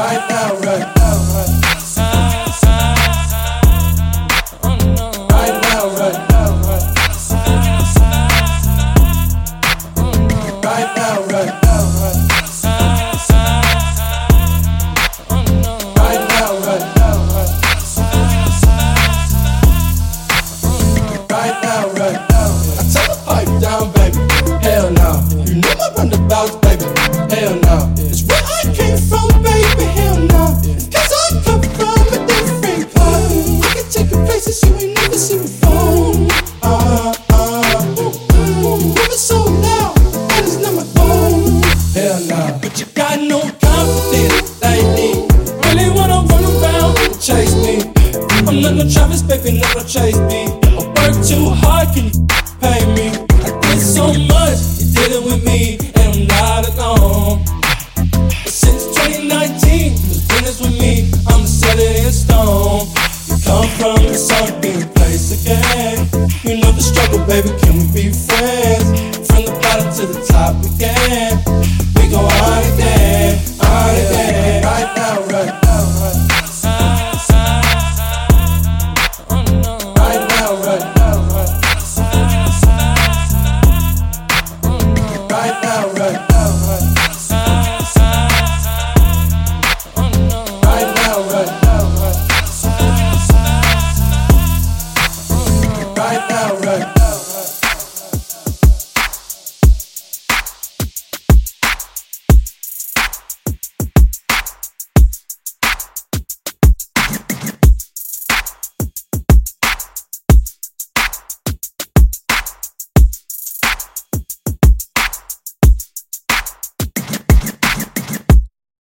Right now, right you got no confidence like me. Really wanna run around and chase me. I'm not no Travis, baby, not chase me. I work too hard, can you pay me? I so much, you did it with me, and I'm not alone. Since 2019, been this with me? I'm set in stone. Come from place again. You know the struggle, baby, can we be friends? From the bottom to the top again.